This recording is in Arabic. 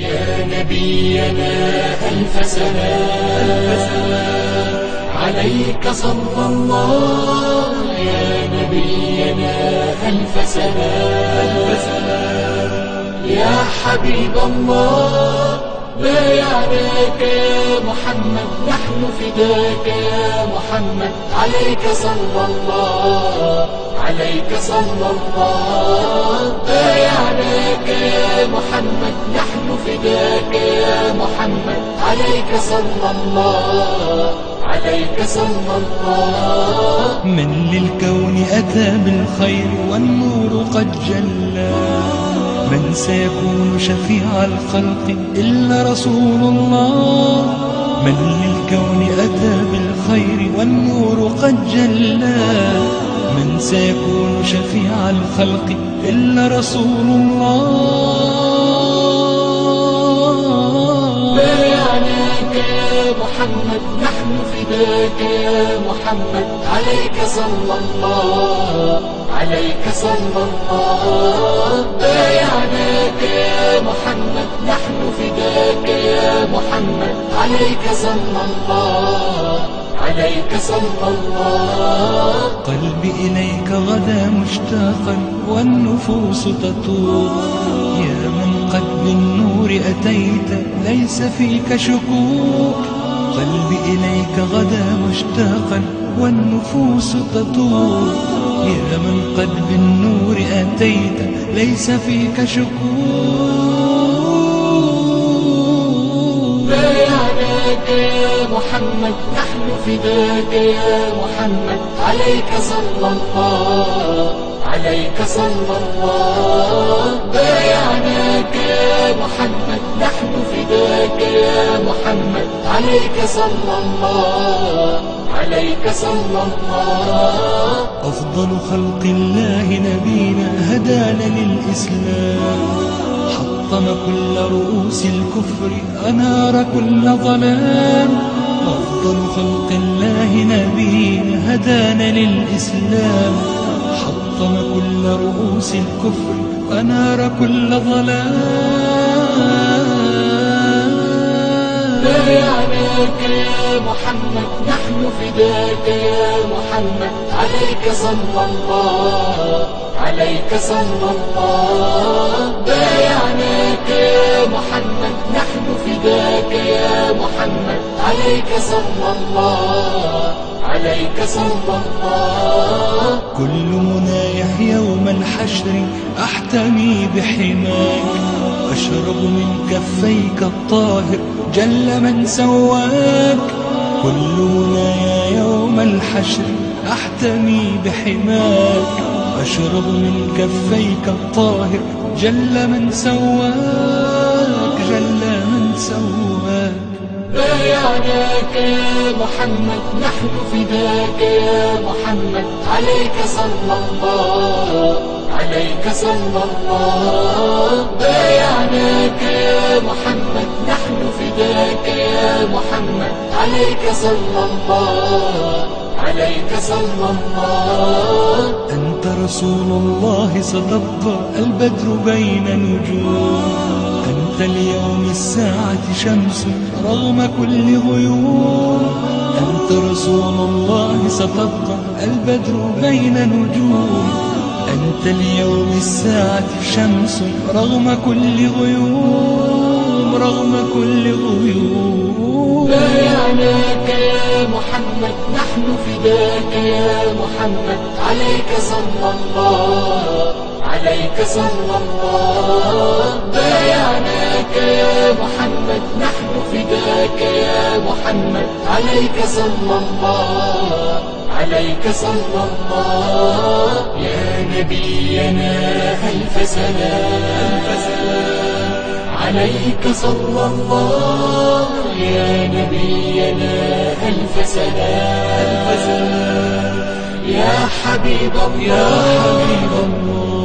يا نبينا ألف سلام. عليك صلى الله يا نبينا ألف سلام. يا حبيب الله بايعناك يا محمد نحن فداك يا محمد. عليك صلى الله عليك صلى الله بايعناك يا محمد نحن فداك يا محمد. عليك صلى الله عليك صلى الله. من للكون أتى بالخير والنور قد جلى. من سيكون شفيع الخلق إلا رسول الله. من للكون أتى بالخير والنور قد جلى. من سيكون شفيع الخلق إلا رسول الله. بايعناك يا محمد نحن فداك يا محمد. عليك صلى الله عليك صلى الله. بايعناك يا محمد نحن فداك يا محمد. عليك صلى الله. عليك صلى الله. قلبي إليك غدا مشتاقا والنفوس تطوق يا من قد بالنور أتيت ليس فيك شكوك. قلبي إليك غدا مشتاقا والنفوس تطوق يا من قد بالنور أتيت ليس فيك شكوك. بايعناك يا محمد نحن فداك يا محمد. عليك صلى الله عليك صلى الله. بايعناك يا محمد نحن فداك يا محمد. عليك صلى الله عليك صلى الله. أفضل خلق الله نبينا هدانا للإسلام. حطم كل رؤوس الكفر أنار كل ظلام. أفضل خلق الله نبينا هدانا للإسلام. حطم كل رؤوس الكفر أنار كل ظلام بايعناك يا محمد نحن فداك يا محمد. عليك صلى الله عليك صلى الله. بايعناك يا محمد نحن فداك يا محمد. عليك صلى الله عليك صلى الله. كل منايح يوم الحشر أحتمي بحماك. أشرب من كفيك الطاهر جل من سواك. كل منايا يوم الحشر أحتمي بحماك. أشرب من كفيك الطاهر جل من سواك. محمد نحن فداك يا محمد. عليك صلى الله عليك صلى الله. بايعناك يا محمد نحن فداك يا محمد. عليك صلى الله عليك صلى الله. أنت رسول الله صدقت البدر بين نجوم. اليوم الساعة شمس رغم كل غيوم أنت رسول الله صدقت البدر بين نجوم؟ أنت اليوم الساعة شمس رغم كل غيوم رغم كل غيوم. بايعناك يا محمد نحن فداك يا محمد عليك صلى الله. عليك صلى الله بايعناك يا محمد نحن فداك يا محمد. عليك صلى الله عليك صلى الله. يا نبينا ألف سلام. عليك صلى الله يا نبينا ألف سلام. يا حبيب الله يا حبيب الله.